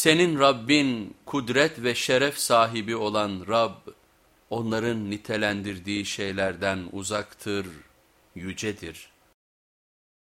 Senin Rabbin kudret ve şeref sahibi olan Rab, onların nitelendirdiği şeylerden uzaktır, yücedir.''